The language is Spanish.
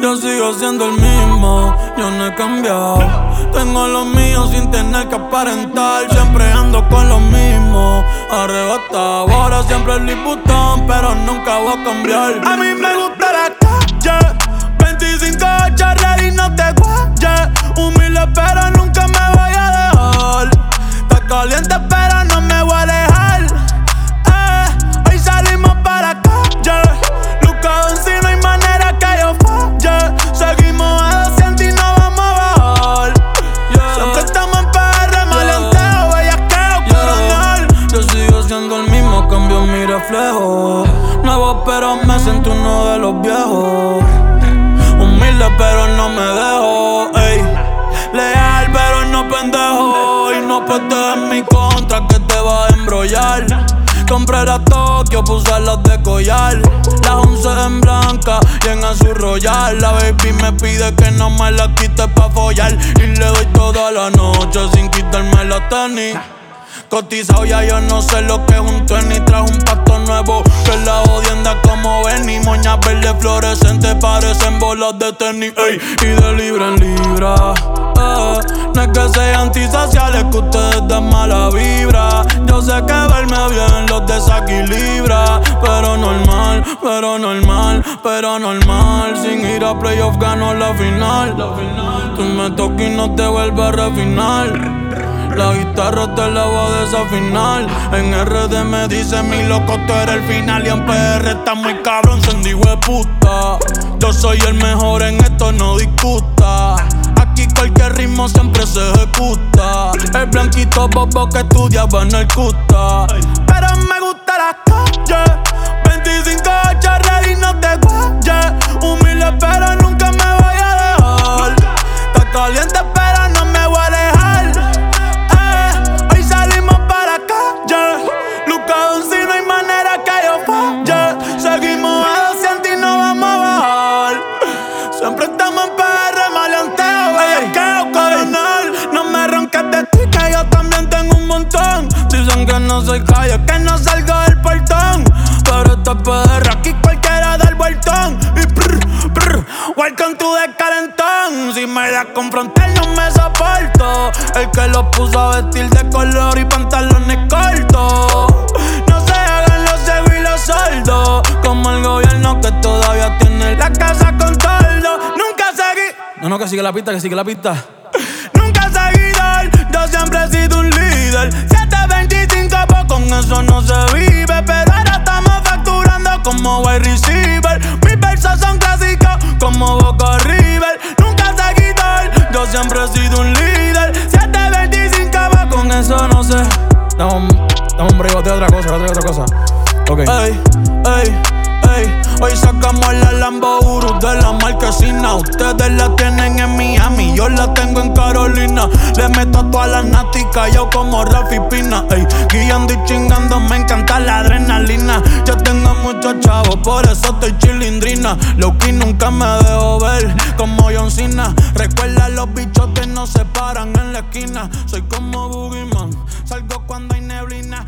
Yo sigo siendo el mismo, yo no he cambiado. Tengo los míos sin tener que aparentar. Siempre ando con los mismos, arrebatado. Ahora siempre el Button, pero nunca voy a cambiar. A mí me gusta la calle. 25 charlas y no te guayes. Humilde, pero pero me siento uno de los viejos. Humilde, pero no me dejo. Ey. Leal, pero no pendejo. Y no puedes en mi contra que te va a embrollar. Compré la Tokio, puse las de collar. Las once en blanca y en azul royal. La baby me pide que no me la quite pa' follar. Y le doy toda la noche sin quitarme la tenis. Cotizado ya yo no sé lo que es un tenis Trajo un pasto nuevo. Que la odienda como ven Y moñas verdes fluorescentes parecen bolas de tenis Y de libra en libra eh, No es que sean antisociales que ustedes den mala vibra. Yo sé que verme bien los desequilibra Pero normal, pero normal, pero normal. Sin ir a playoff gano la final. Tú me tocas y no te vuelves a refinar la guitarra te la voy a desafinar. En RD me dice mi loco, tú eres el final. Y en PR está muy cabrón, sendí puta. Yo soy el mejor en esto, no discuta. Aquí cualquier ritmo siempre se ejecuta. El blanquito bobo que estudiaba en el cuta. Pero me gusta la calle. 25 también tengo un montón. Dicen que no soy calle, Que no salgo del portón. pero esto es PR. Aquí cualquiera del vueltón. Y prr, prr, welcome to the calentón. Si me das con frontal, no me soporto. El que lo puso a vestir de color y pantalones cortos. No se hagan los ciegos y los sordos. Como el gobierno que todavía tiene La casa con toldo. Nunca seguí. No, no, que sigue la pista, que sigue la pista. Yo siempre he sido un líder. 725, pues con eso no se vive. Pero ahora estamos facturando como wide receiver. Mis versos son clásicos como Boca River. Nunca seguidor, yo siempre he sido un líder. 725, pues con eso no sé. Dame un, dame un de otra cosa, otra, otra cosa. Ok. Ey, ey, ey. Hoy sacamos la Lambo de la marquesina. Ustedes la tienen en Miami, yo la tengo en Carolina. Le meto a todas las náticas, yo como Rafi Pina. Ey, guiando y chingando, me encanta la adrenalina. Yo tengo muchos chavos, por eso estoy chilindrina. Loki nunca me dejo ver como John Cena. Recuerda los bichos que no se paran en la esquina. Soy como Boogeyman, salgo cuando hay neblina.